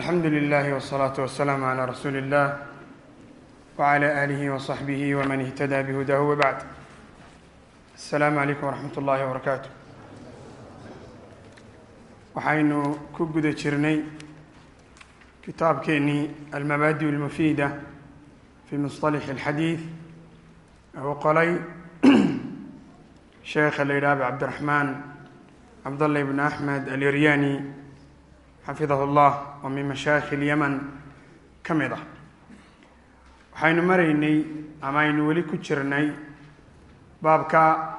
alxamdu lilahi wsalaatu wasalaamu calaa rasuuli illah wcala aalihi wasaxbihi wman ihtadaa bihudaahu wabacd asalaamu calaykum waraxmat ullaahi wabarakaatu waxaynu ku guda jirnay kitaabkeennii almabaadi almufiida fi musطalix alxadiid uu qolay sheekha la yidhaha cabdiraxmaan cabdallah ibn axmed alyaryani xafidahu llah oo min mashaayikh ilyaman ka mid ah. Waxaynu maraynay ama aynu weli ku jirnay baabka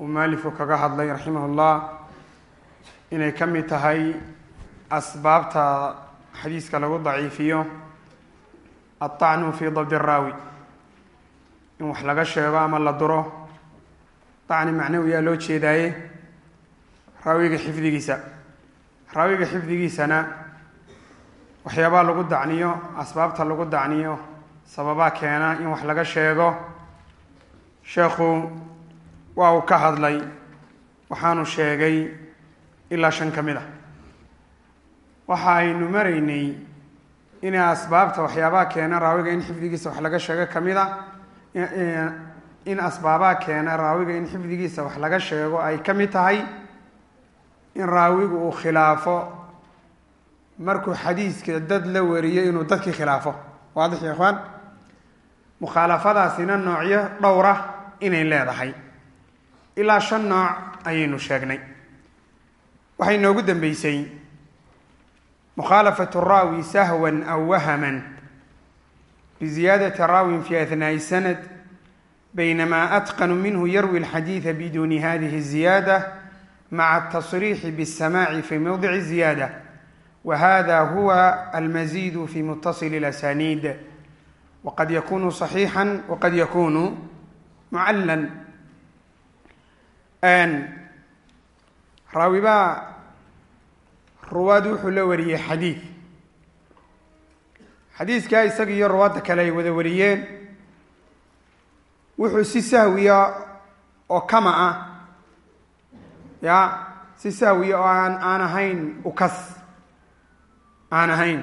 uu mualifku kaga hadlay raximah llah inay ka mid tahay asbaabta xadiiska lagu daciifiyo aلطacnu fi dabdi raawi in wax laga sheego ama la duro dacni macnawiyaa loo jeedaaye raawiga xifdigiisa raawiga xifdigiisana waxyaabaa lagu dacniyo asbaabta lagu dacniyo sababaa keena in wax laga sheego. Sheekhu waa uu ka hadlay waxaanu sheegay ilaa shan ka mid ah. Waxa aynu maraynay inay asbaabta waxyaabaa keena raawiga in xifdigiisa wax laga sheego ka mid a in asbaabaa keena raawiga in xifdigiisa wax laga sheego ay ka mid tahay in raawigu uu khilaafo. Markuu xadiiska dad la wariyo inuu dadkii khilaafo. Waadix ikhwaan? Mukhaalafadaasina noocyo dhowra inay leedahay. Ilaa shan nooc ayaynu sheegnay. Waxay noogu dambeysay mukhaalafatu raawi sahwan aw wahaman. Biziyaadati raawin fi ahnaa'i sanad baynamaa atqanu minhu yarwi alxadiida biduni hadihi الziyaada maca atasriixi bاsamaaci fi mowdici ziyaada wa hada huwa almaziid fi mutasil اlasaniid wqad yakunu صaxiixا waqad yakunu mucallan raawibaa ruwaad wuxuu la wariyey xadiid xadiidkaa isaga iyo ruwaadda kale ay wada wariyeen wuxuu si sahwiya oo kama ah ya si sahwiya oo aan aan ahayn ukas. Aan ahayn.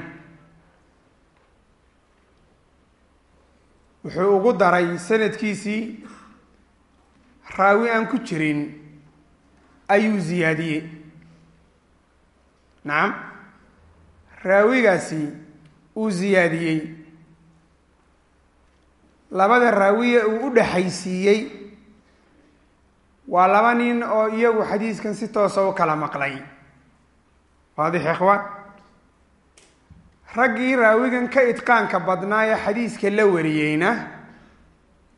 Wuxuu ugu daray sanadkiisii raawi aan ku jirin ayuu ziyaadiyey. Nacam raawigaasi uu ziyaadiyey. Labada raawiye uu u dhexaysiiyey waa laba nin oo iyagu xadiiskan si toosa u kala maqlay. Waadix ikhwaan raggii raawigan ka idqaanka badnaa ee xadiiska la wariyeyna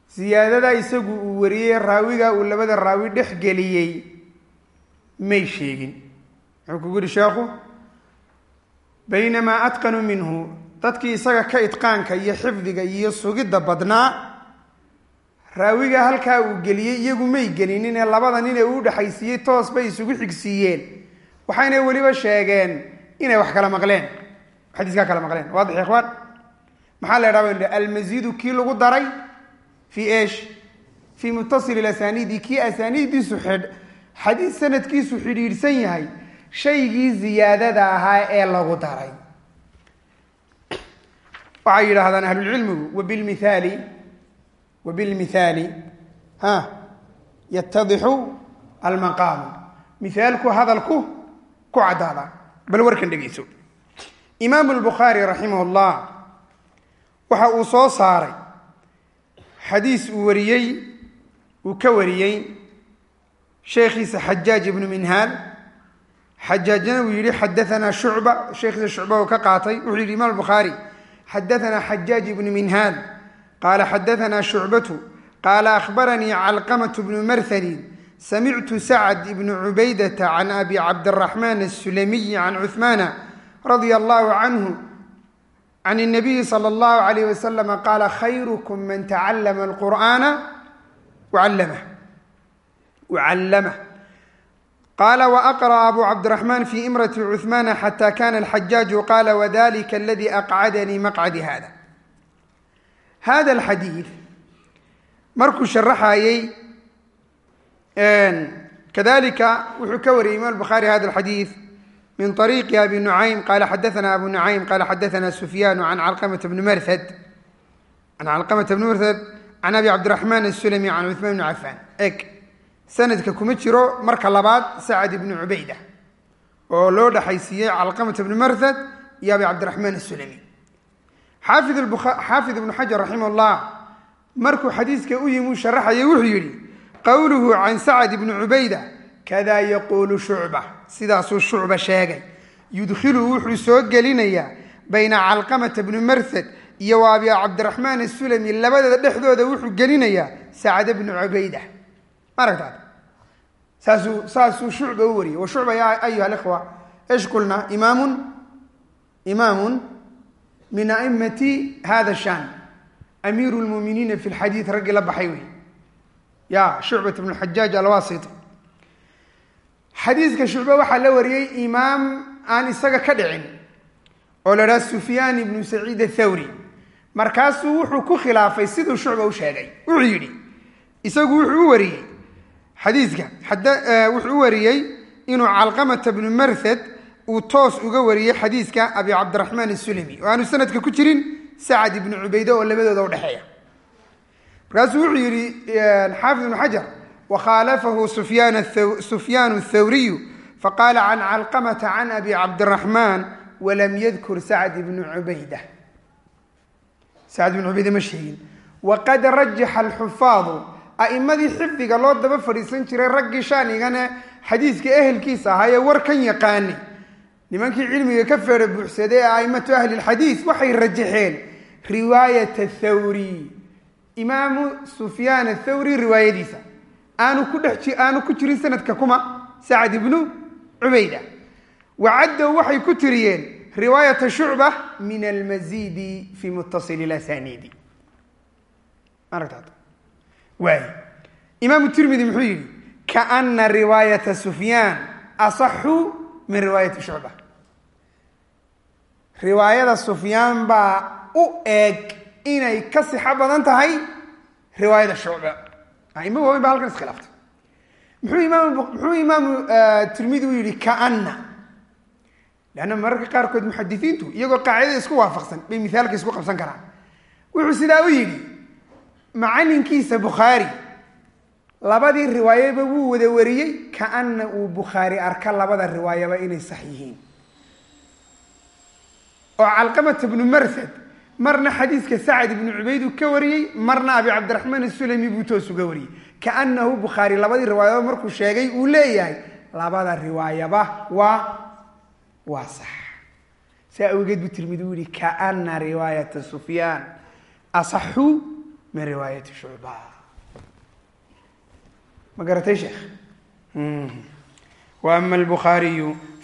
siyaadada isagu uu wariyey raawiga uu labada raawi dhex geliyey may sheegin. Muxuu kugu yihi sheekhu baynamaa atqanu minhu dadkii isaga ka idqaanka iyo xifdiga iyo sugidda badnaa raawiga halkaa uu geliyey iyagu may gelinin ee labada nin ee uu dhexaysiiyey toos bay isugu xigsiiyeen. Waxayna weliba sheegeen inay wax kala maqleen. Xadiiskaa kala maqleen. Waadix ikhwaan. Maxaa la ydhaha almaziidu kii lagu daray fi esh fii muttasil ilasaniidi kii asaaniiddiisu xidh xadiis sanadkiisu xidhiidhsan yahay shaygii ziyaadada ahaa ee lagu daray. Waxay yidhaahdaan ahlulcilmigu wabilmithaali wabilmithaali ha yatadixu almaqaamu mithaalku hadalku ku caddaada bal warkan dhegeyso imaamu albukhaari raximah llah waxa uu soo saaray xadiis uu wariyey uu ka wariyey sheekhiisa xajaaj ibnu minhaal xajaajna uu yihi xadaanaa shucba sheekhiisa shucba uu ka qaatay wuxuu yihi qaala xadaanaa shucbatu qaala ahbaranii calqamat bnu marhani samictu sacd ibnu cubaydata can abi cabdiraxmaan asulamiyi can cuhmaana radia allahu canhu can nabiyi sal allahu alayh wasalam qaala khayrukum man tacallama alqur'aana wacallamah wacallamah qala waqrأ abu cabdiraxmaan fi imrati cuhmaana xata kana alxajaaju qala wadalika aladi aqcadanii maqcadi hada hada alxadiid markuu sharaxayey kadalika wuxuu ka wariyey imaam bukhaari hada alxadiid min ariiqi abi nucaym qaala xadaana abu nucaym qaala xadaana sufyaanu can calqamata bni marhad can calqamata bni marhad can abi cabdiraxmaan asulami can cuثmaan bni cafaan eg sanadka kuma jiro marka labaad sacad ibnu cubayda oo loo dhexaysiiyey calqamata bni marhad iyo abi cabdiraxmaan asulami xaafid ibnu xajar raximah llah markuu xadiiska u yimi u sharaxayay wuxuu yidhi qowluhu can sacad ibni cubayda kadaa yaquulu shucba. Sidaasuu shucba sheegay. Yudkhilu wuxuu soo gelinayaa bayna calqamata bni marhad iyo wa abi cabdiraxmaan asulami labadooda dhexdooda wuxuu gelinayaa sacad bnu cubayda. Ma aragtaad saasuu saasuu shucba u wariyey wa ya ayuha alikhwa esh qulna imaamun imaamun min aimati hada shan. Amiiru lmuminiina fi lxadiid raggii la baxay wey. Ya shucbat bnu xajaaj alwasit xadiiska shucbe waxaa la wariyey imaam aan isaga ka dhicin oo la dhaha sufyaan ibnu saciid athawri markaasuu wuxuu ku khilaafay siduu shucba u sheegay. Wuxuu yidhi isagu wuxuu u wariyey xadiiska wuxuu u wariyey inuu calqamata bnu marhad uu toos uga wariyey xadiiska abi cabdiraxmaan asulami oo aanu sanadka ku jirin sacad ibnu cubayde oo labadooda udhexeeya markaasuu wuxuu yidhi xaafid ibnu xajar wkhaalafahu sufyaan thawriyu faqaala can calqamata can abi cabdiraxmaan walam yadkur sacd ibnu cubayda. Sacd ibnu cubayda ma sheegin. Waqad rajaxa alxufaadu a'imadii xifdiga loo daba fadhiisan jiray raggii shaanigana xadiiska ehelkiisa ahaa ee warkan yaqaani nimankii cilmiga ka feedha buuxsaday ee a'immatu ahli lxadiis waxay rajaxeen riwaayat thawri imaamu sufyaan athawri riwaayadiisa. Aanu ku dhex aanu ku jirin sanadka kuma sacd ibnu cubayda. Wacaddow waxay ku tiriyeen riwaayata shucba min almasiidi fi muttasil asaniidi maaragtaad? Waay imaamu tirmidi muxuu yidhi kaana riwaayata sufyaan asaxu min riwaayati shucba riwaayada sufyaan baa u eeg inay ka sixo badan tahay riwaayada shucba. Aima waaweyn ba halkan iskhilaafta. Muxuu imaam muxuu imaamu tirmidi u yihi kaana leanna mararka qaarkood muxadisiintu iyagoo qaacidada isku waafaqsan bay mithaalka isku qabsan karaan. Wuxuu sidaa u yidhi macalinkiisa bukhaari labadii riwaayaba wuu wada wariyey kaana uu bukhaari arka labada riwaayaba inay sax yihiin oo calqamata bnu marsad marna xadiiska sacad ibnu cubayd uu ka wariyey marna abi cabdiraxmaan asulami buu toos uga wariyey. Kaanahu bukhaari labadii riwaayadood markuu sheegay uu leeyahay labada riwaayaba waa waa sax. Saa awgeed buu tirmidi u yihi kaana riwaayata sufyaan asaxu min riwaayati shucba. Ma garatay sheekh? Mm-hmm. Wa ama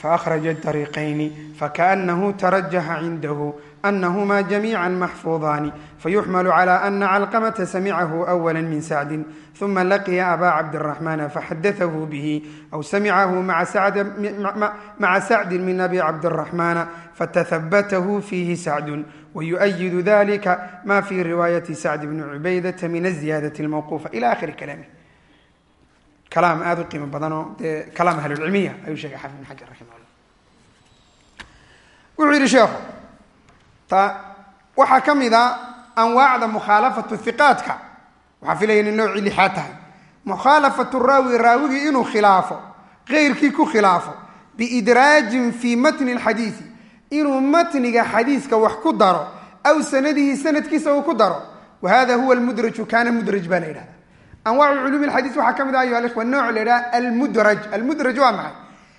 faأkرaجa الطريqين fkaأنه ترجح عindه أنهma جميعا محفوظان فيحمل على أن علقمة سمعه أولا من سعد ثم لقي أbا عبدالرحمن فxdثه به أو سمعه مع سعد من أbي عبدالرحمن فتثبته فيه سعد ويؤيد ذلك ma في رواية سعد بن عبيدة من الزيادة الموقوفة إلى آخر كلامه kalaam aada u qiimo badanoo dee kalaam ahlulcilmiya ayuu sheegay xafid ibn xajar raximah llah wuxuu yidhi sheekhu ta waxaa ka mid a anwaacda mukhaalafatu hiqaadka waxaa filaya inay noocii lixaad tahay. Mukhaalafatu raawi raawigii inuu khilaafo keyrkii ku khilaafo biidraajin fii matni lxadiisi inuu matniga xadiiska wax ku daro aw sanadihi sanadkiisa uu ku daro wa hada huwa lmudraju kaana mudraj baa la yidhahda anwaacu culuumi lxadiis waxaa ka mid ah ayuha alikhwa nooc la yidhaha almudraj almudraj waa maxay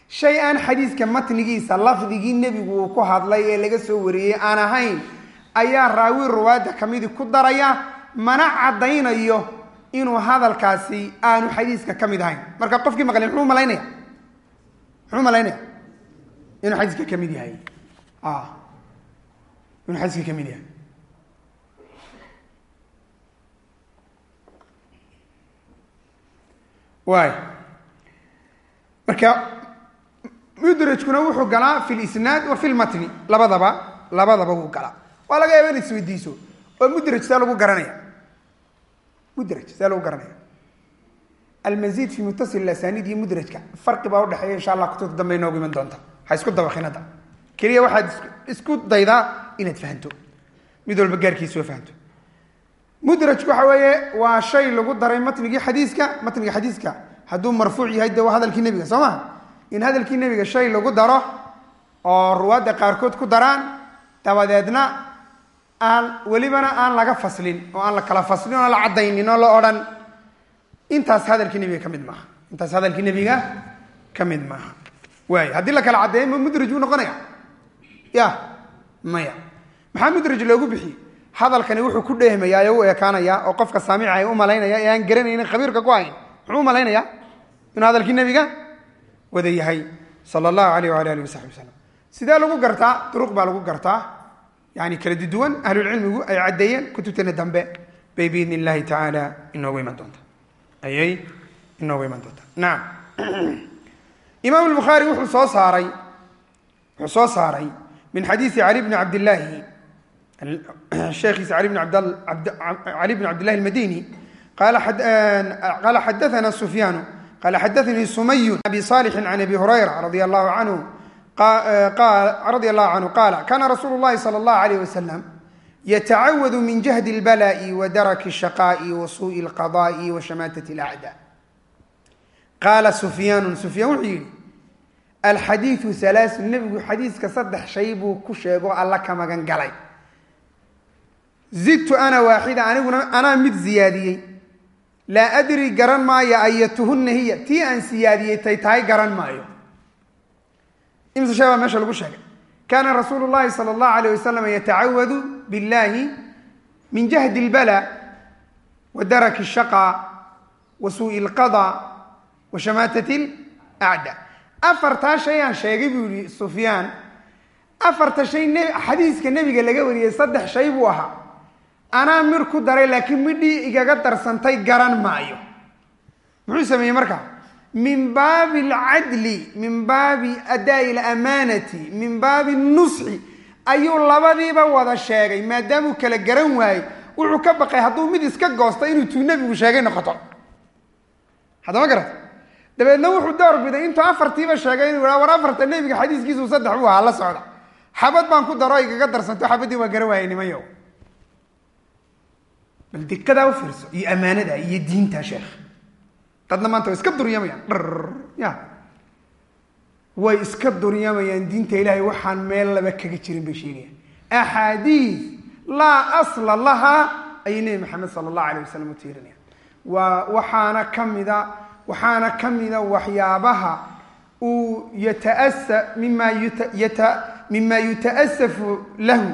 shay aan xadiiska matnigiisa lafdigii nebigu uu ku hadlay ee laga soo wariyey aan ahayn ayaa raawi ruwaadda kamidi ku daraya mana caddaynayo inuu hadalkaasi aanu xadiiska ka mid ahayn marka qofkii maqlay muxuu malaynaya muxuu malaynaya inuu xadiiska ka mid yahay inuu xadiiska ka mid yahay waay marka mudrajkuna wuxuu galaa fi lisnaad wa fi lmatni labadaba labadaba wuu galaa. Waa laga yaaba in isweydiiso. Oo mudraj see lagu garanaya. Mudraj see lagu garanaya. Almasiid fi muttasil asaniid iyo mudrajka. Farqi baa udhexeeya insha allah kutubta dambe inoogu iman doonta. Ha isku dabaqin hadda keliya waxaad isku daydaa inaad fahanto. Mid walba gaarkiisoo fahanto mudrajku waxa weeye waa shay lagu daray matnigii xadiiska matniga xadiiska. Hadduu marfuuc yahay de waa hadalkii nebiga soo maha in hadalkii nebiga shay lagu daro oo ruwaadda qaarkood ku daraan dabadeedna aan welibana aan laga faslin oo aan la kala faslin oo la caddaynin oo la odhan. Intaas hadalkii nebiga ka mid maaha. Intaas hadalkii nebiga ka mid maaha. Waay haddii la kala caddeeyo ma mudraj buu noqonaya ya maya. Maxaa mudraj loogu bixiyey hadalkani wuxuu ku dheehmayaa ee u ekaanayaa oo qofka saamica ay u malaynaya ee aan garanaynin khabiirka ku hayn muxuu u malaynayaa inuu hadalkii nebiga wada yahay sala allahu alayh waala alih wasaxbi wasalam sidee lagu gartaa? Duruq baa lagu gartaa. Yani kala duduwan ahlulcilmigu ay caddeeyeen kutubteena dambe. Bay biidni illahi tacaala inoogu iman doonta ayay inoogu iman doonta nacam imaam lbukhaari wuxuu soo saaray wuxuu soo saaray min xadiisi cali bni cabdillaahi sheekhiisa ali bn cali bn cabdillahi almadini qala xadaana sufyaanu qala xadaanii sumayu abi salixin can abi hurayra radi allahu canhu radi allahu canhu qaala kana rasuulu llahi sala allahu alayh wasalam yatacawadu min jahdi اlbala'i wa daraki الshaqa'i wa suuءi اlqada'i wa shamaatat اlacdaa qaala sufyaanu sufyaan wuxuu yidhi alxadiidu halaasun nebigu xadiiska saddex shay buu ku sheego alla ka magan galay zidtu ana waaxida aniguna anaa mid ziyaadiyey. Laa adri garan maayo ayatuhunna hiya. Tii aan siyaadiyey tay tahay garan maayo. Imse shee baa meesha lagu sheegay. Kaana rasuulu llahi sala allahu alayh wasalam yatacawadu billahi min jahdi اlbala wa daraki shaqa wa suui اlqada wa shamaatati lacda afartaa shay aan sheegay buu yihi sufyaan. Afarta shay xadiiska nebiga laga wariyey saddex shay buu ahaa anaa mir ku daray laakiin midhii igaga darsantay garan maayo. Muxuu sameeyey markaa min baabi alcadli min baabi adaa'i alamanati min baabi nusxi ayuu labadiiba wada sheegay maadaamuu kala garan waayey. Wuxuu ka baqay hadduu mid iska goosto inuu tuu nebigu sheegay noqoto. Haddama garat dabeedna wuxuu door biday intuu afartiiba sheegay inuu war afarta nebiga xadiiskiisu saddex buu ahaa la socda. Xabad baan ku daro igaga darsanto xabaddii waa garan waayay nimayo bal dikadaa u fiirso iyo ammaanada iyo diinta sheekh. Dadna maanta way iska duryamayaan. Dhar ya. Way iska duryamayaan diinta ilaahay waxaan meel laba kaga jirin bay sheegayaan. Axaadiis laa asla lahaa ayay nebi maxamed sala allahu alayh wasalam u tiirinayaan waa waxaana ka mida waxaana ka mida waxyaabaha uu yataasa mima yata mima yuta'asafu lahu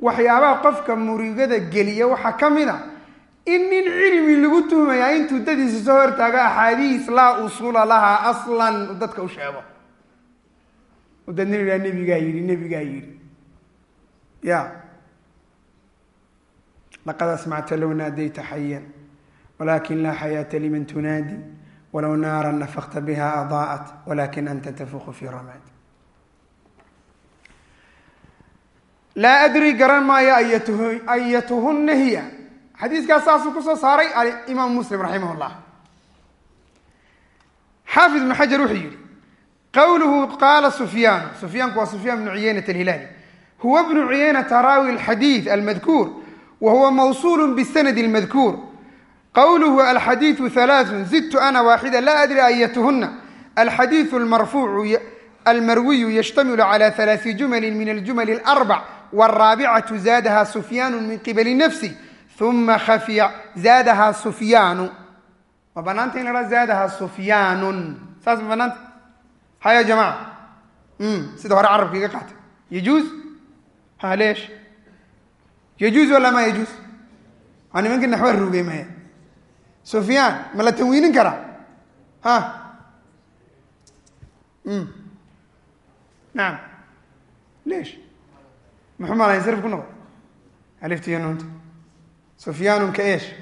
waxyaabaha qofka murigada geliya waxaa ka mid a in nin cilmi lagu tuhmayaa intuu dadiisa soo hortaago axaadiis laa usula lahaa aslan dadka u sheego. U dadna yidhaha nebigaa yidhi nebigaa yidhi. Ya laqad asmacta low naadayta xayan walakin laa xayaata liman tunaadi walow naara nafakta biha adaa'at walakin anta tafuqu fi ramaad laa adri garan maayo ayatuhunna hiya xadiiskaas saasuu ku soo saaray imaam muslim raximah llah xaafid ibnu xajar wuxuu yihi qawluhu qaala sufyaanu sufyaanku waa sufyaan bnu cuyeynata alhilaali huwa bnu cuyeynata raawi alxadiid almadkuur wa huwa bisanadi almadkuur qawluhu alxadiidu halaaثun zidtu ana waaxida laa adri ayatuhuna alxadiidu almarfuucu almarwiyu yashtamilu cala halaai jumali min aljumal اlarbac wاraabicatu zaadaha sufyaanu min qibali nafsi uma khafiya zaadaha sufyaanu ma banaanta in la ha zaadaha sufyaanun saas ma banaanta haya jamaca sida hore carabka iga qaatay yajuuz ha leesh yajuuz wala ma yajuuz waa nimankii naxwa rugay maya sufyaan ma la tanwiinin karaa ha naam leesh muxuu malayn sarif ku noqon alifta iyo nuunta. Sufyaanun ka eesh.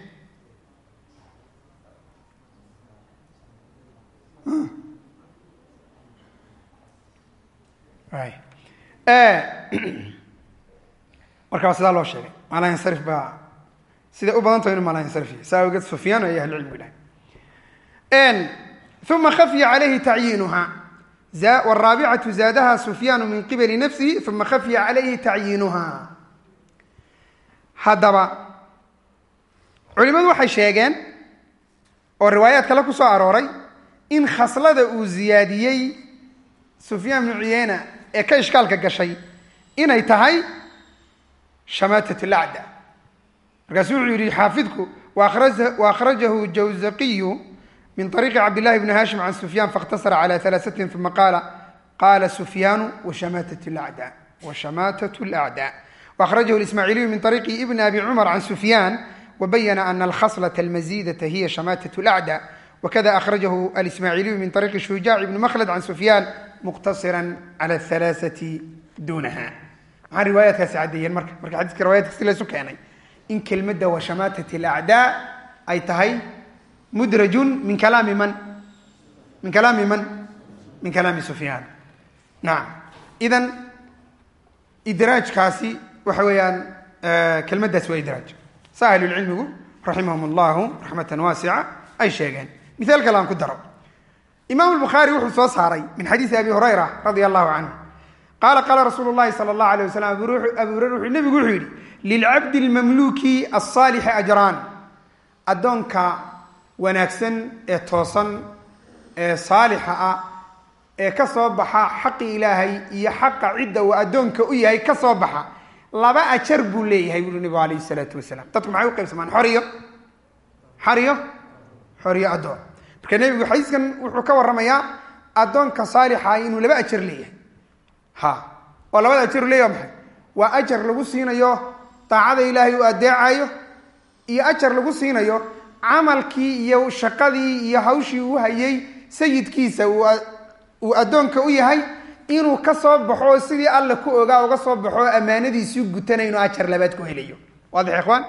Marka sidaa loo sheegay. Malayinsarif baa siday u badan tahay inu malayinsarif saa awgeed sufyaan ay ahlucilmigu dhahay uma khafiya calayhi tacyiinuha waraabicatu zaadaha sufyaanu min qibali nafsihi uma khafiya calayhi tacyiinuha. Haddaba culimmadu waxay sheegeen oo riwaayaad kale ku soo arooray in khaslada uu ziyaadiyey sufyaan bnu cuyeyna ee ka ishkaalka gashay inay tahay shamaatat lacda markaasu wuxuu yihi xaafidku waأkhrajahu jawzaqiyu min ariiqi cabdillahi bni hashim can sufyaan fakhtasara cala alaasatin uma qaala qaala sufyaanu washamaatat lacdaa waahrajahu ismaaciiliyu min ariiqi ibni abi cumar can sufyaan wabayana ana alkhaslata almasiidata hiya shamaatat lacdaa wakada ahrajahu alismaaciiliyu min ariiqi shujaac ibni makhlad can sufyaan muqtasiran cala alaaasati duunaha maxaa riwaayaadkaasi caddeeyeen marka marka xadiiska riwayadka si laysu keenay in kelmadda washamaatat alacdaa ay tahay mudrajun min kalaami man? Min kalaami man? Min kalaami sufyaan nacam idan idraajkaasi waxa weeyaan eh, kelmaddaas waa idraaj. Saa ahlulcilmigu raximahum allahu raxmatan waasica ay sheegeen. Mihaal kale aan ku daro. Imaam albukhaari wuxuu soo saaray min xadiisi abi hurayra radia allahu canhu qaala qaala rasuulu llahi sala allahu alayh wasalam abi hureyra wuxuu nebigu wuxuu yidhi lilcabdi almamluuki alsaalixi ajraan addoonka wanaagsan ee toosan ee saalixa ah ee ka soo baxa xaqi ilaahay iyo xaqa cidda uu addoonka u yahay ka soo baxa. Laba ajar buu leeyahay buui nabigu alayh salaatu wasalaam. Dadku maxay u qaybsamaan xoriyo. Xoriyo xoriyo addoon. Marka nebigu xadiiskan wuxuu ka warramayaa addoonka saalixa inuu laba ajar leeyahay. Ha. Oo labada ajar u leeyahay maxay? Waa ajar lagu siinayo daacada ilaahay uu adeecayo iyo ajar lagu siinayo camalkii iyo shaqadii iyo hawshii uu hayay sayidkiisa uu addoonka u yahay inuu ka soo baxo sidii alla ku ogaa uga soo baxo ammaanadiisii gutanay inuu ajar labaad ku helayo. Waadix ikhwaan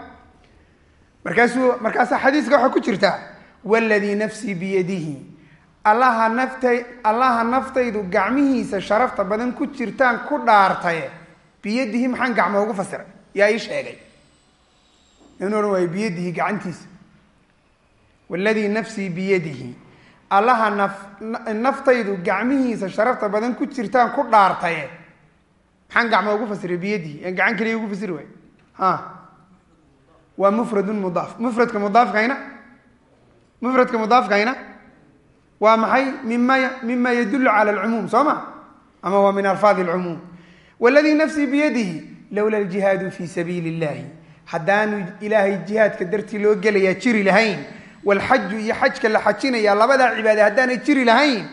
markaasuu markaasaa xadiiska waxaa ku jirta waladii nafsii biyadihi. Allaha naftay allaha naftaydu gacmihiisa sharafta badan ku jirtaan ku dhaartaye. Biyadihi maxaan gacmo ugu fasiray? Yaa ii sheegay. Inu odhan waayo biyadihi gacantiisa waladii nafsii biyadihi allaha naf naftaydu gacmihiisa sharafta badan ku jirtaan ku dhaartaye maxaan gacmo ugu fasiray biyadihi aan gacan keliya ugu fasiri waay waa mufradun mudaaf mufradka mudaafkayna mufradka mudaafkayna waa maxay mima mima yadulu cala alcumuum soo ma ama waa min alfaadi alcumuum waladii nafsii biyadihi lowla aljihaadu fi sabiili illahi haddaanu ilaahay jihaadka dartii loo gelayaa jiri lahayn walxaju iyo xajka la xajinaya labadaa cibaade haddaanay jiri lahayn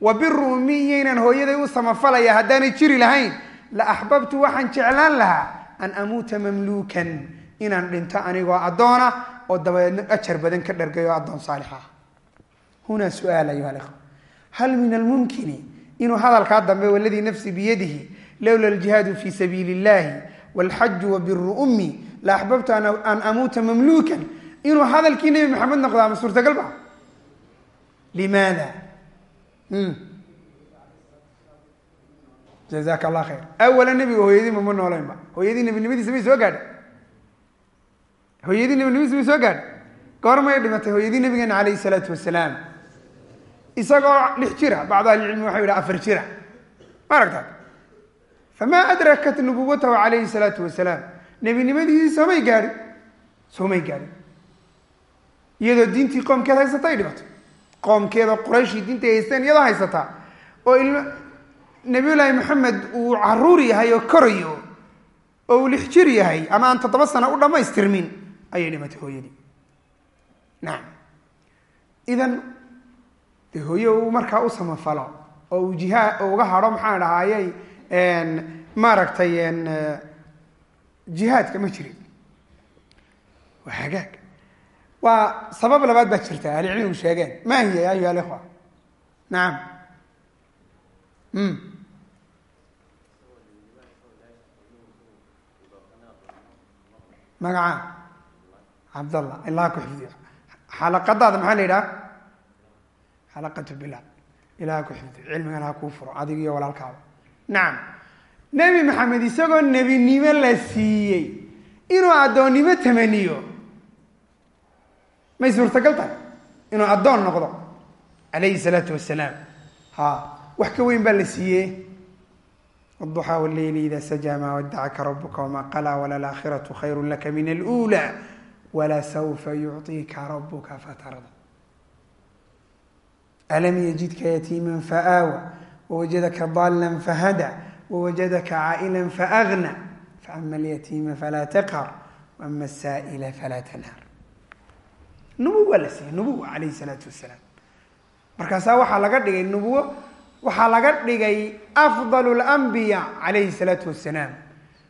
wa biru ummi hooyaday u samafalaya haddaanay jiri lahayn la axbabtu waxaan jeclaan lahaa an amuuta mamluukan inaan dhinto anigoo addoona oo dabadeedna ajar badan ka dhargayo addoon saalix ah hunaa su'aal ayuha alikhwa hal min almumkini inuu hadalkaa dambe waladii nafsi biyadihi lowla aljihaadu fi sabiili illahi walxaju wa biru ummi la axbabtu an amuuta mamluukan inuu hadalkii nebi maxamed noqdaa ma suurtagal ba? Limaada? Jazaka allah khayr. Awala nebiga hooyadii mama nooleynba hooyadii nebinimadiisa may soo gaadha hooyadii nebinimadiisa may soo gaadha goormay dhimatay hooyadii nabigeena calayhi salaatu wasalaam isagoo lix jira bacd ahlicilmi waxau yidhi afar jira. Ma aragtaa famaa adrakat nubuwatahu calayhi salaatu wasalaam nebinimadiisii soomay gaadhin soomay gaadhin iyadoo diintii qoomkeed haysata ay dhibato qoomkeeda qurayshii diinta ay haysteen iyadoo haysataa oo ilm nabiyullaahi maxamed uu carruur yahay oo korayo oo uu lix jir yahay ama aan toddoba sano u dhammaystirmin ayay dhimatay hooyadii nacam idan de hooye uu markaa u samafalo oo uu jihaa uga hadho maxaan dhahayey maaragtay jihaadka ma jirin waa hagaag waa sabab labaad baa jirta ahlicilmigu sheegeen. Ma hiya ya ayuha alikhwa nacam magaca cabdallah ilaa ku xifdiyo. Xalaqadaada maxaa la yidhaha? Xalaqatu bilal ilaha ku xifdiyo. Cilmigan ha kuu furo adig iyo walaalkaaba nacam nebi maxamed isagoo nebinimo la siiyey. Inuu addoonnimo tamaniyo may suurtagal tahay inuu addoon noqdo. Calayhi salaatu wasalaam ha wax ka weyn baa la siiyey duxaa wleyli ida saja maa wadacaka rabuka wamaa qalaa walalaakhiratu khayru laka min alula walasawfa yucطiika rabuka fatarda. Alam yajidka yatiima faaawa wawajadaka dala fahada wawajadaka caa'ila faagna faama alyatiima falaa taqhar waama asaa'ila falaa tanhar nubuwa la siiyey nubuwa calayhi salaatu wasalaam markaasaa waxaa laga dhigay nubuwo waxaa laga dhigay afdal اlanbiya calayhi salaatu wasalaam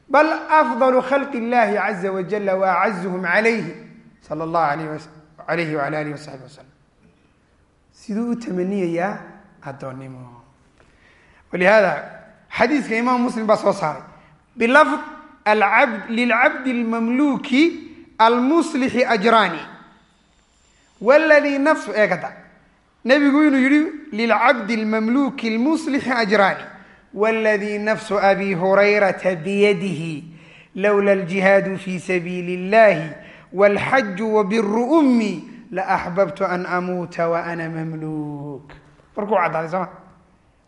bal afdalu khalqi اllahi caza wajala waacazuhum calayhi sala allahu alayhi wala alihi wasaxbi wasalam siduu u tamaniyayaa addoonnimo walihada xadiiska imaam muslim baa soo saaray bilafd alabd lilcabdi اlmamluki almuslixi ajraani wladii naf eegada nebigu inuu yihi lilcabdi lmamluki lmuslixi ajraani wladii nafsu abi hurayrata biyadihi lowla ljihaadu fi sabiili اllahi wاlxaju wabiru ummi laaxbabtu an amuuta waana mamluk markuu cadaaday sooma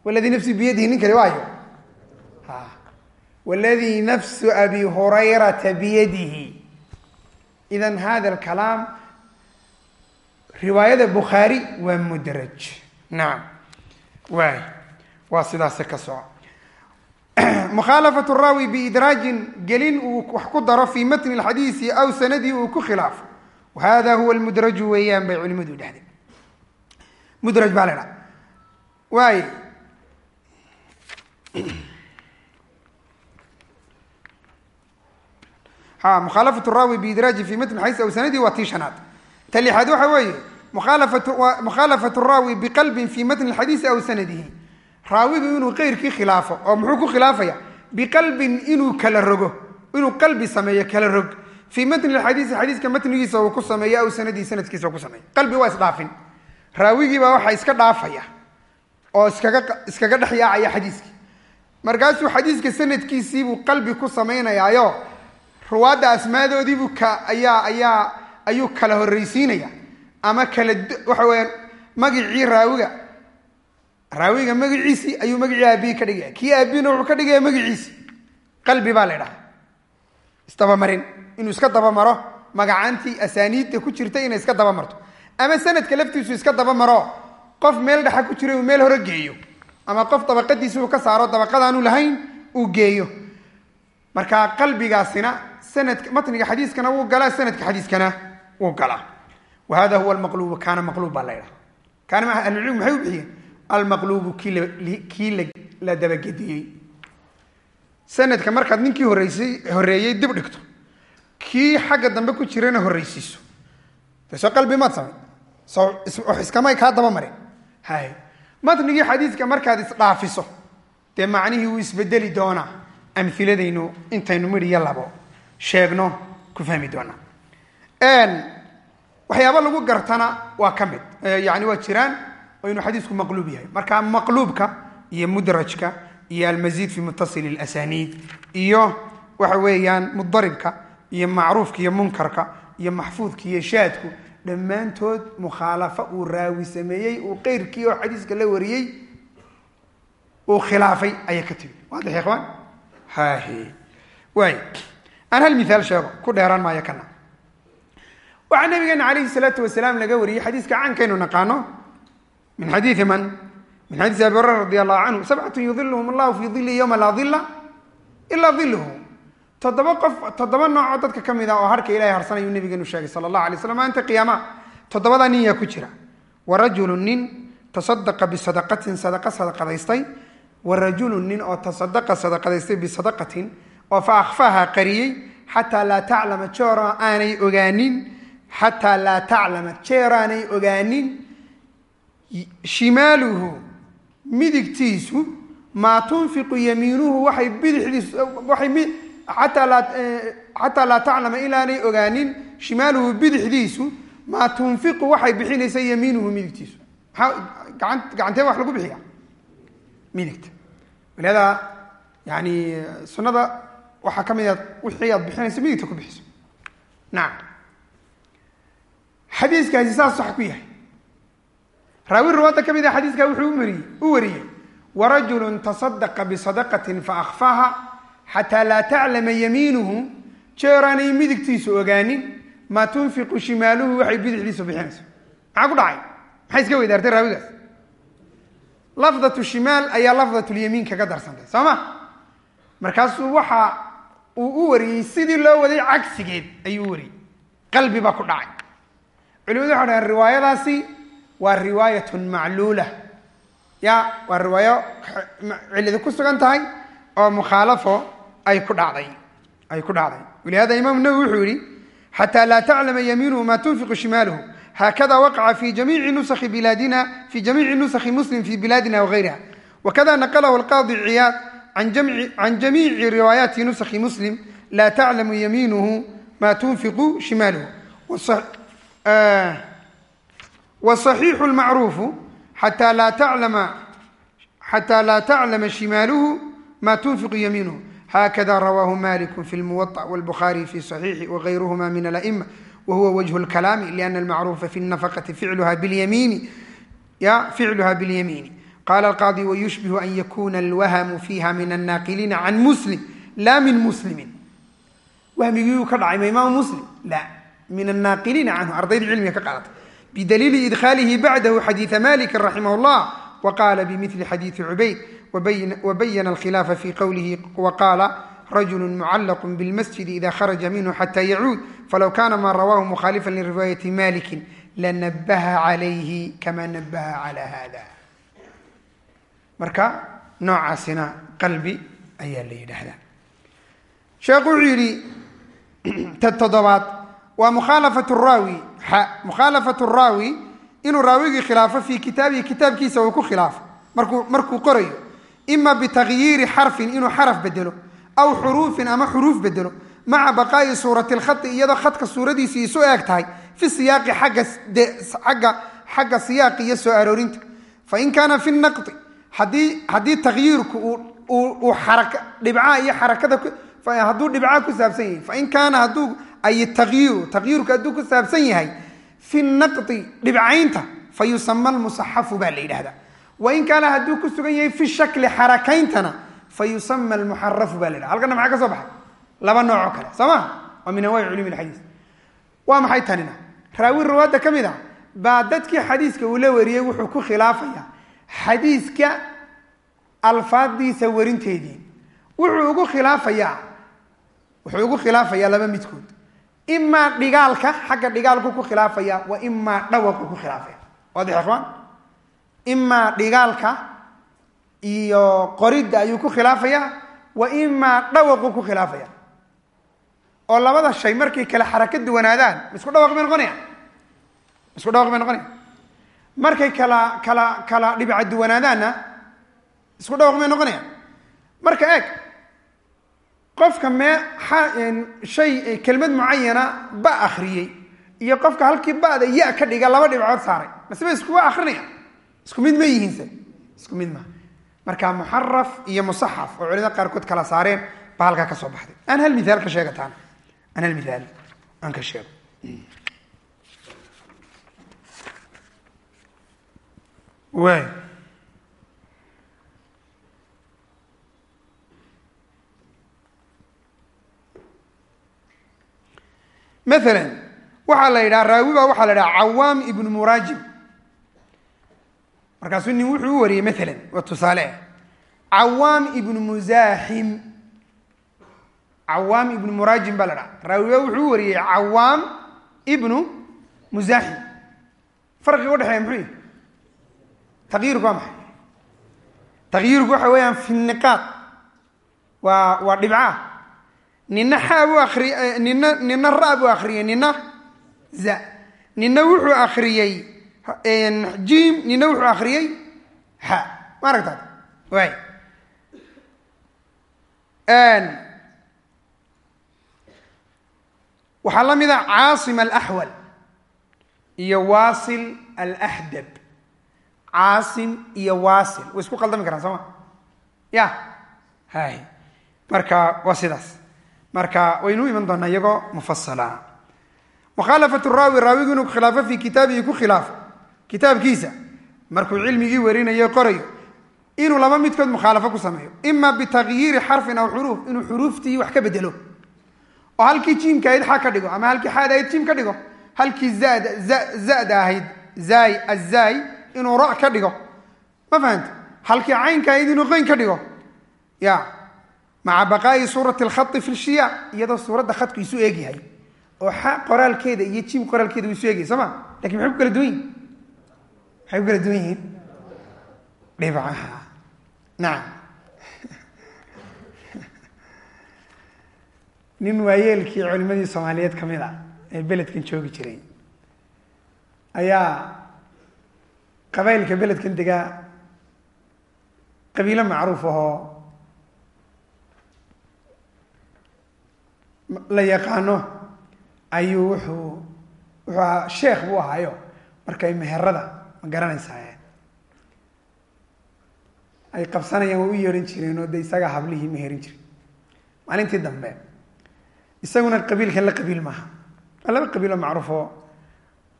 wladii nafsi biyadihi nin kani waayo wladii nafsu abi hurayrata biyadihi idan hada kalaam riwaayada bukhaari waa mudraj. Nacam waay waa sidaase ka soco mukhaalafatu raawi biidraajin gelin uu wax ku daro fii matni lxadiisi aw sanadii uu ku khilaafo wahada huwa lmudraju weeyaan bay culimadu dhahdeen mudraj baa la dhaha waay ha mukhaalafatu raawi biidraajin fi matni xadiisi aw sanadii waa tii shanaad ta lixaad waxa weeye mukhaalafatu raawi biqalbin fi matni xadiisi aw sanadihi raawigu inuu keyrkii khilaafo oo muxuu ku khilaafaya biqalbin inuu kala rogo inuu qalbi sameeyo kala rog fii matni xadiisi xadiiska matnigiisa uu ku sameeyo aw sanadihi sanadkiisa ku sameeyo qalbi waa isdhaafin raawigiibaa waxaa iska dhaafaya oo iskaga iskaga dhex yaacaya xadiiskii markaasuu xadiiska sanadkiisiibuu qalbi ku samaynayaayo ruwaadda asmaadoodiibuu ka ayaa ayaa ayuu kala horreysiinaya ama kala waxa weyaan magicii raawiga. Raawiga magiciisii ayuu magicii aabbihi ka dhigaya. Kii aabihina wuxuu ka dhigaya magiciisii qalbi baa la dhaha isdabamarin inuu iska dabamaro magacaantii asaaniidda ku jirta inay iska dabamarto. Ama sanadka laftiisu iska dabamaro qof meel dhexa ku jira uu meel hore geeyo. Ama qof dabaqadiisi uu ka saaro dabaqadaanu lahayn uu geeyo. Marka qalbigaasina sanadka matniga xadiiskana wuu galaa sanadka xadiiskana wuu galaa. Wa hada huwa almaqlubu kaana maqluub baa la ydhaha kaana ahlucilm maxay u bixiyeen almaqlubu kii la dabagediyey sanadka markaad ninkii horeysay horreeyey dib dhigto. Kii xagga dambe ku jirana horreysiiso soo qalbi maad samay wax iskamay kaa daba marin. Hay. Matnigii xadiiska markaad isdhaafiso dee macnihii wuu isbedeli doonaa. Amiladaynu intaynu midhiyo labo. Sheegno ku fahmi doonaa waxyaaba lagu gartana waa ka mid. Yani waa jiraan oo xadiisku maqluub yahay. Marka maqluubka iyo mudrajka iyo almasiid fi muttasil اlasaniid iyo waxa weeyaan mudaribka iyo macruufka iyo munkarka iyo maxfuudka iyo shaadku dhammaantood mukhaalafo uu raawi sameeyey uu qeyrkii oo xadiiska la wariyey uu khilaafay ayay ka timi waadix ikhwaan? Hahi waay. Aan hal miaal sheego. Ku dheeraan maayo kana waxaa nabigeena calayhi salaatu wasalaam laga wariyey xadiiska caankaynu naqaano min xadiii man? Min xadiisi abi hurera radi allahu canhu sabcatu yudiluhum allahu fii dili yowma laa dila ilaa diluhu toddoba qof toddoba noocoo dadka ka mid ah oo harka ilahay harsanayuu nabigeenu sheegay sala allahu alay slam maanta qiyaama toddobada nin yaa ku jira. Wa rajulu nin tasadaqa bisadaqatin sadaqa sadaqadaystay. Wa rajulu nin oo tasadaqa sadaqadaystay bisadaqatin oo fa akhfaha qariyey xataa laa taclama jeero aanay ogaanin xataa laa taclama jeer aanay ogaanin shimaaluhu midigtiisu maa tunfiqu yamiinuhu waay ataa laa laa taclama ilaanay ogaanin shimaaluhu bidixdiisu maa tunfiqu waxay bixinaysa yamiinuhu midigtiisu. Gacantee wax lagu bixiya midigta. Walihaada yani sunada waxaa ka mid a wixii aad bixinayso midigta ku bixiso nacam xadiiskaasi saas sax ku yahay. Raawi ruwaadda ka mid a xadiiskaa wuxuu umariyey u wariyey warajulu tasadaqa bisadaqatin faakfaha xataa laa taclama yamiinuhu. Jeeraanay midigtiisu ogaanin maa tunfiqu shimaaluhu? Waxay bidixdiisu bixinayso. Maxaa ku dhacay? Maxay iska weydaartay raawigaas? Lafdatu shimaal ayaa lafdatlyamiin kaga darsantay soo ma? Markaasuu waxa uu u wariyey sidii loo waday cagsigeed ayuu u wariyey. Qalbi baa ku dhacay culimadu waxay dhahaan riwaayadaasi waa riwaayatun macluula. Ya waa riwaayo cilidi ku sugan tahay oo mukhaalafo ay ku dhacday ay ku dhacday. Walihada imaam nawowi wuxuu yihi xataa laa taclama yamiinuhu ma tunfiqu shimaaluhu. Hakada waqaca fi jamiici nusakhi bilaadina fi jamiici nusakhi muslim fi bilaadina wagayriha wakada naqlahu alqaadi ciyaad can jamiici riwaayaati nusakhi muslim laa taclamu yamiinuhu ma tunfiqu shimaaluhu wصaxiixu lmacruufu xataa laa taclama xataa laa taclama shimaaluhu ma tunfiqu yamiinuhu hakada rawaahu maliku fi lmuwaطأ wاlbukhaariي fi صaxiixi wغayruhma min alأma wahuwa wجه اlkalaami lأna almacruufa fi الnafaqati ficluha biاlyamiini ya ficluha biاlyamiini qala alqaadi wayushbihu an yakuna alwahmu fiiha min الnaaqiliina can muslim la min muslimi wahmigiyuu ka dhacay ma imaamu muslim la min annaaqiliina canhu ardaydii cilmiga ka qaadatay bidaliili idkhaalihi bacdahu xadiida malikin raximah llah wa qaala bimili xadiidi cubayd wabayana alkhilaafa fii qowlihi wa qaala rajulu mucallaqu bilmasjidi ida kharaja minhu xata yacuud falow kana ma rawahu mukhaalifan liriwaayati malikin lanabaha calayhi kama nabaha cala hada marka noocaasina qalbi ayaa la yidhaahdaa sheekh wuxuu yidhi tad toddobaad waa mukhaalafat raawi mukhaalafat raawi inuu raawigii khilaafo fii kitaabihi kitaabkiisa uu ku khilaafo markuu markuu qorayo. Ima bitakyiiri xarfin inuu xaraf bedelo aw xuruufin ama xuruuf bedelo maca baqaa'i suurati lkhati iyadoo khadka suuradiisu isu eeg tahay. Fi siyaaqi agga xagga siyaaqi iyo soo aroorinta. Fain kaana fi naqdi haddii takyiirku uu dhibca iyo xarakada hadduu dhibca ku saabsan yahay. Fain kaana hadduu ay takyiiru takyiirku hadduu ku saabsan yahay fi naqdi dhibcaynta fa yusama baa la yidhahdaa wain kaana hadduu ku sugan yahay fi shakli xarakayntana fa almuxarafu baa la yidhahda halkana maxaa ka soo baxay? Laba noocoo kale soo maha min anwaaci culumi lxadiis waa maxay tanina? Raawi rawaadda ka mid a baa dadkii xadiiska uu la wariyey wuxuu ku khilaafayaa xadiiska alfaadiisa warinteedii. Wuxuu ugu khilaafayaa wuxuu ugu khilaafayaa laba midkood imaa dhigaalka xagga dhigaalku ku khilaafaya wa imaa dhawaqu ku khilaafaya waadix ikhwaan imaa dhigaalka iyo qoridda ayuu ku khilaafayaa wa imaa dhawaqu ku khilaafaya oo labada shay markay kale xaraka duwanaadaan ma isku dhawaq bay noqonayaan ma isku dhawaq bay noqonayaan markay kala kala kala dhibca duwanaadaanna isku dhawaq bay noqonayaan marka eeg qofka mee shay kelmad mucayana ba akriyey iyo qofka halkii ba'da ya ka dhiga laba dhibcood saaray. Maseba iskuwa akrinaya isku mid ma yihiinse isku mid maa marka muxaraf iyo musaxaf oo culimada qaarkood kala saareen baa halkaa ka soo baxday. Aan hal miaal ka sheegataan. Aan hal miaal aan ka sheego. Waay maala waxaa la yidhaha raawi baa waxaa la yidhaha cawaam ibnu muraajim markaasuu nin wuxuu u wariyey maalan waa tusaale. Cawaam ibnu musaaxim cawaam ibnu muraajim baa la dhaha raawiba wuxuu u wariyey cawaam ibnu musaaxim farqiga udhexeeya muxuu yihi taqyiirku waa maxay? Taqyiirku waxa weeyaan fi waa waa dhibcaa nina xaa buu akriy nina nina ra buu akriyey nina za. Nina wuxuu akriyey jim nina wuxuu akriyey xa ma aragtaad waay waxaa la mid a caasim alaxwal iyo waasil alaxdab caasim iyo waasil. Way isku qaldami karaan soo ma? Ya. Hay. Marka waa sidaas marka waynu iman doonaa iyagoo mufasala mukhaalafat raawi raawigu inuu khilaafo fii kitaabihi ku khilaafo kitaabkiisa markuu cilmigii warinayo qorayo inuu laba midkood mukhaalafo ku sameeyo. Ima bitakyiiri xarfin aw xuruuf inuu xuruuftii wax ka bedelo oo halkii jiimka ahayd xa ka dhigo ama halkii xaad ahayd jiim ka dhigo halkii zad zada ahayd zay azay inuu ra ka dhigo. Ma fahamte halkii caynka ahayd inuu qeyn ka dhigo. Ya maca baqaa'i suurati alkhai fi lshiya iyadoo suuradda khadku isu eegyahay oo xa qoraalkeeda iyo jiim qoraalkeeda uu isu eegyahay soo ma? laakiin maxay ku kala duwan yihiin maxay ku kala duwan yihiin? dhibcaha. Nacam nin waayeelkii culimadii soomaaliyeed ka mid a ee beledkan joogi jiray ayaa qabailka beledkan degaa qabiilo macruuf ahoo la yaqaano ayuu wuxuu wuxuu ahaa sheekh buu ahaayo. Markay meherada ma garanaysaa ay qabsanayaan waa u yeehan jireen oo de isagaa hablihii meherin jiray. Maalintii dambe isaguna qabiilkan la qabiil maaha. Waa laba qabiiloo macruufoo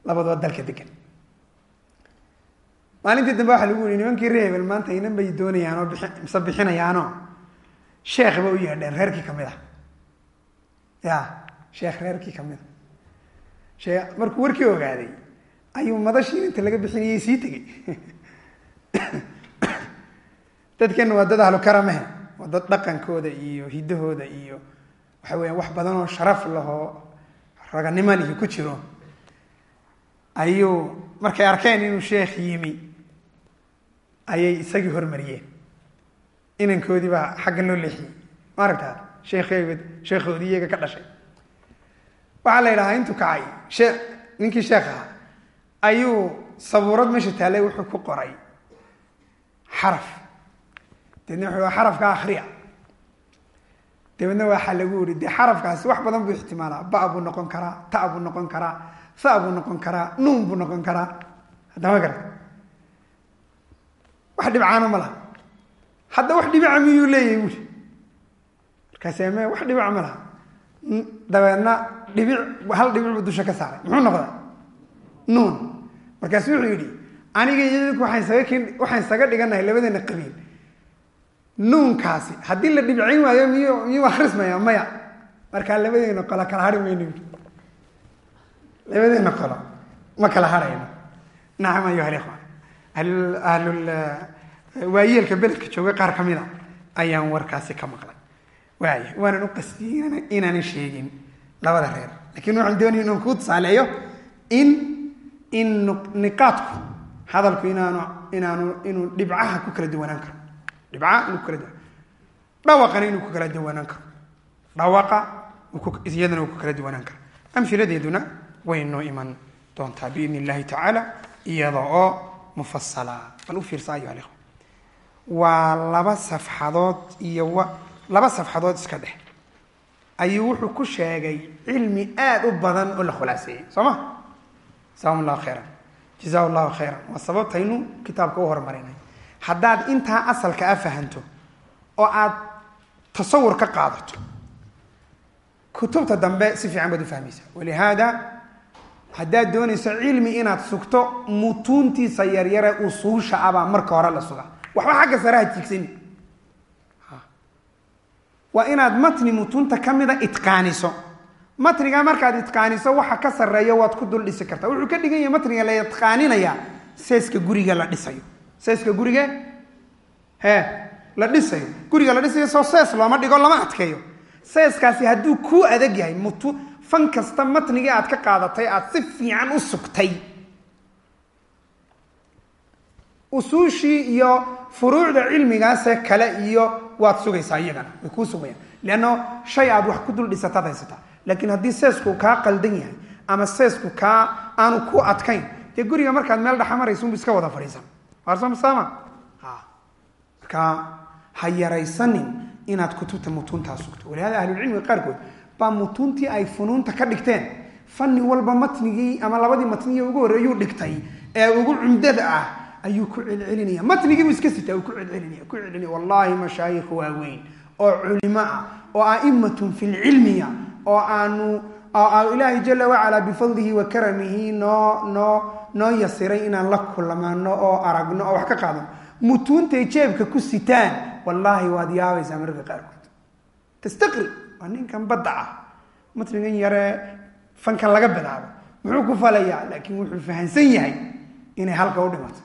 labadoo dalka degan maalintii dambe waxaa lagu yihi nimankii ree hebel maanta inan bay doonayaan oo bixi mise bixinayaanoo? Sheekh ba u yeedheen reerkii ka mid ah ya sheekh reerkii ka mid a shee markuu warkii ogaaday ayuu madashii inta laga bixinayay sii tegey dadkeenna waa dad ahlu karamahe waa dad dhaqankooda iyo hiddahooda iyo waxa weeyaan wax badan oo sharaf lahoo raganimo lihi ku jiro. Ayuu markay arkeen inuu sheekh yimi ayay isagii hormariyeen. Inankoodii baa xaggan loo leexiyey. Ma aragtaa sheekheeg sheekhoodii iyaga ka dhashay. Waxaa la yidhahaa intuu kacay shee ninkii sheekh ahaa ayuu sabuurad meesha taallay wuxuu ku qoray xaraf. Dabeedna wuxuu xarafka akhriya. Dabeedna waxaa lagu yihi dee xarafkaasi wax badan buu ixtimaalaa. Ba buu noqon karaa ta buu noqon karaa sa buu noqon karaa nuun buu noqon karaa. Haddama garata wax dhibcaano ma laha. Hadda wax dhibica miyuu leeyahay buuri markaase me wax dhibica ma laha. Dabeedna dhibic hal dhibic buu dusha ka saaray. Muxuu noqday? Nuun. Markaasu wuxuu yidhi aniga iyo idinku waxaan isaga dhiganahay labadeena qabiil. Nuunkaasi haddii la dhibcayn waayo miyu miyuu akrismaya maya. Markaa labadeena qolo kala hari mayno labadeena qolo ma kala harayno. Nacam ayuha alikhwan ahl ahlul waayeelka beledka jooga qaar ka mid a ayaan warkaasi ka maqlay waaya waanan u qastiyey inaanan sheegin labada reer. Lakin waxaan doonaya inaan kuu tusaaleeyo in in niqaadku hadalku inaanu inaanu inuu dhibcaha ku kala duwanaan karo. Dhibcaha inuu ku kala duwan dhawaqana inuu ku kala duwanaan karo. Dhawaqa iyadana uu ku kala duwanaan karo. Amhiladeeduna way noo iman doontaa biidn illahi tacaala iyada oo mufasala bal u fiirsa ayuha alikhwa waa laba safxadood iyo laba safxadood iska dhex ayuu wuxuu ku sheegay cilmi aada u badan oo la khulaaseeyey soo ma jasakum allahu khayran. Jaza llahu khayran. Waa sababtaynu kitaabka u horumarinay. Haddaad intaa asalka a fahanto oo aad tasawur ka qaadato kutubta dambe si fiican baad u fahmaysa. Walihaada haddaad doonayso cilmi inaad sugto mutuuntiisa yaryare usuusha abaa marka hore la suga waxba xagga saraha tiigsani waa inaad matni mutuunta ka mida itqaaniso matniga markaad itqaaniso waxa ka sarreeya waad ku dul dhisi kartaa wuxuu ka dhigan yahay matniga la itqaaninaya seeska guriga la dhisayo. Seeska guriga he la dhisayo. Guriga la dhisayo soo sees looma dhigo lama adkeeyo. Seeskaasi hadduu kuu adag yahay mutu fan kasta matnigii aad ka qaadatay aad si fiican u sugtay usuushii iyo furuucda cilmigaase kale iyo waad sugaysaa iyagana way kuu sugayaan. Leanno shay aad wax ku dul haysataa laakiin haddii seesku kaa qaldan yahay ama seesku kaa aanu ku adkayn dee guriga markaad meel dhaxa maraysa unbu iska wada fadhiisan. Warsomasama marka ha yaraysanin inaad kutubta mutuuntaa sugto. Walihada ahlulcilmiga qaarkood baa mutuuntii ay funuunta ka dhigteen fanni walba matnigii ama labadii matnigii ugu horreeyuu dhigtay ee ugu cumdada ah ayuu ku celcelinaya matnigiibuu iska sitaa uu ku celcelinaya ku celcelinaya wallahi mashaayikh waaweyn oo culimo ah oo a'imatun fi lcilmiya oo aanu ilaahay jala wacalaa bifadlihi wa karamihi noo noo noo yasiray inaan la kulamaano oo aragno oo wax ka qaadano mutuuntay jeebka ku sitaan wallaahi waad yaabaysaa mararka qaarkood. Tastaqri waa ninkan badda ah. Matnigan yare fankan laga bilaabo. Muxuu ku falayaa laakiin wuxuu fahansan yahay inay halka u dhimato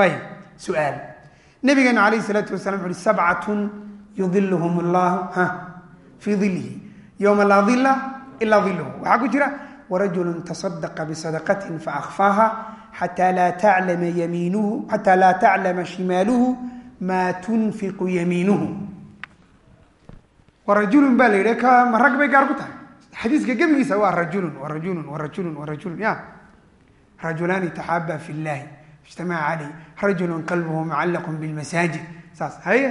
waay su'aal. Nabigeena calayhi salaatu wasalam wuxu uhi sabcatun yudiluhum allahu ha fii dilihi yowma laa dila ilaa diluhu waxaa ku jira warajulu tasadaqa bisadaqatin faakfaaha xataa laa taclama yamiinuhu xataa laa taclama shimaaluhu maa tunfiqu yamiinuhu warajulun baa la yidhi ma rag bay gaar ku tahay? Xadiiska gebigiisa waa rajulun wa rajulun wa rajulun wa rajulun ya. Rajulaani taxaaba fi llahi ijtamaca caleyh rajulun qalbuhu mucallaqun bilmasaajid saas haye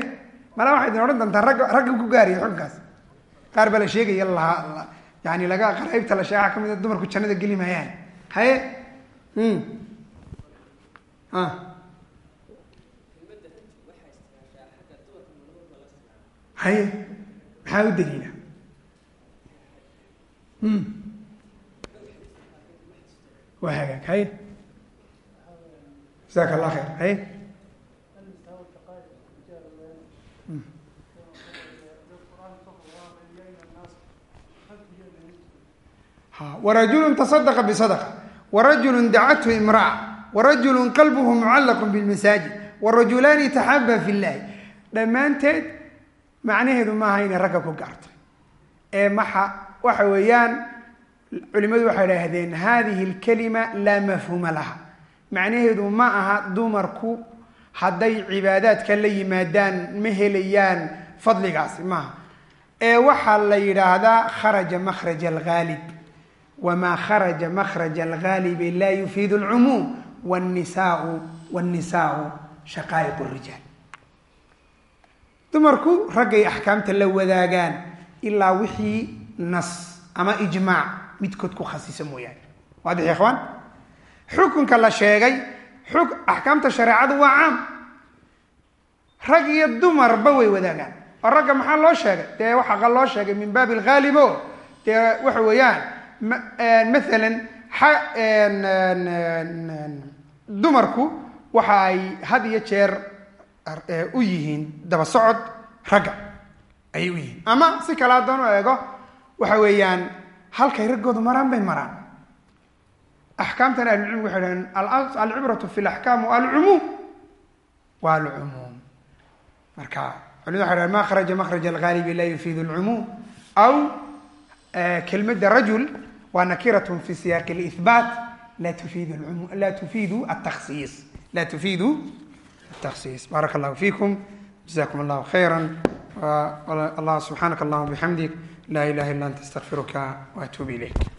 mala waxay idin odhan doontaa ragga ragga ku gaaraya xunkaas qaar baa la sheegaya lahaa yani laga qaraybta la sheexa ka mid a dumarku jannada geli maayaan haye haye maxaa u daliila waa hagaag haye jasaaka allah khayr warajulu taصadaqa bsadaqa warajulu dacathu imra'a warajulu qalbuhu mucallaqu bilmasaajid warajulaani taxaba fi llahi dhammaanteed macnaheedu maaha inay ragga ku gaartay ee maxa waxa weeyaan culimadu waxay idhaahdeen hadihi اlkalima laa mafhuuma laha macnaheedu ma aha dumarku hadday cibaadaadka la yimaadaan ma helayaan fadligaasi maaha ee waxaa la yidhaahdaa kharaja makraj alghaalib wma kharaja makraj algaalibi laa yufiidu lcumuum wnisaau wnisaau shaqaa'iq rijaal dumarku raggay axkaamta la wadaagaan ilaa wixii nas ama ijmaac midkood ku khasisa mooyaane. Waadix ya ikhwaan xukunka la sheegay axkaamta shareecadu waa caam. Rag iyo dumarba way wadaagaan. Oo ragga maxaa loo sheegay? Dee waxaa loo sheegay min baabi alghaalibo. Dee waxa weeyaan maalan dumarku waxa ay had iyo jeer u yihiin daba socod ragga. Ayay u yihiin. Ama si kale haddaan u eego waxa weeyaan halkay raggoodu maraan bay maraan axkaamtana ahlucilmigu waxay dhaheen alcibratu fi laxkaam alcumuum wa alcumuum marka culimadu waxay dhahen ma kharaja makraj algaalibi laa yufiid lcumuum aw kelmadda rajul waa nakiratun fi siyaaqi lihbaat la tufiid la tufiidu ataksiis la tufiidu ataksiis baaraka allahu fiikum jazakum allahu khayra allah subxaanaka allahuma bixamdik laa ilaha illa anta astaqfiruka waatuub ilayk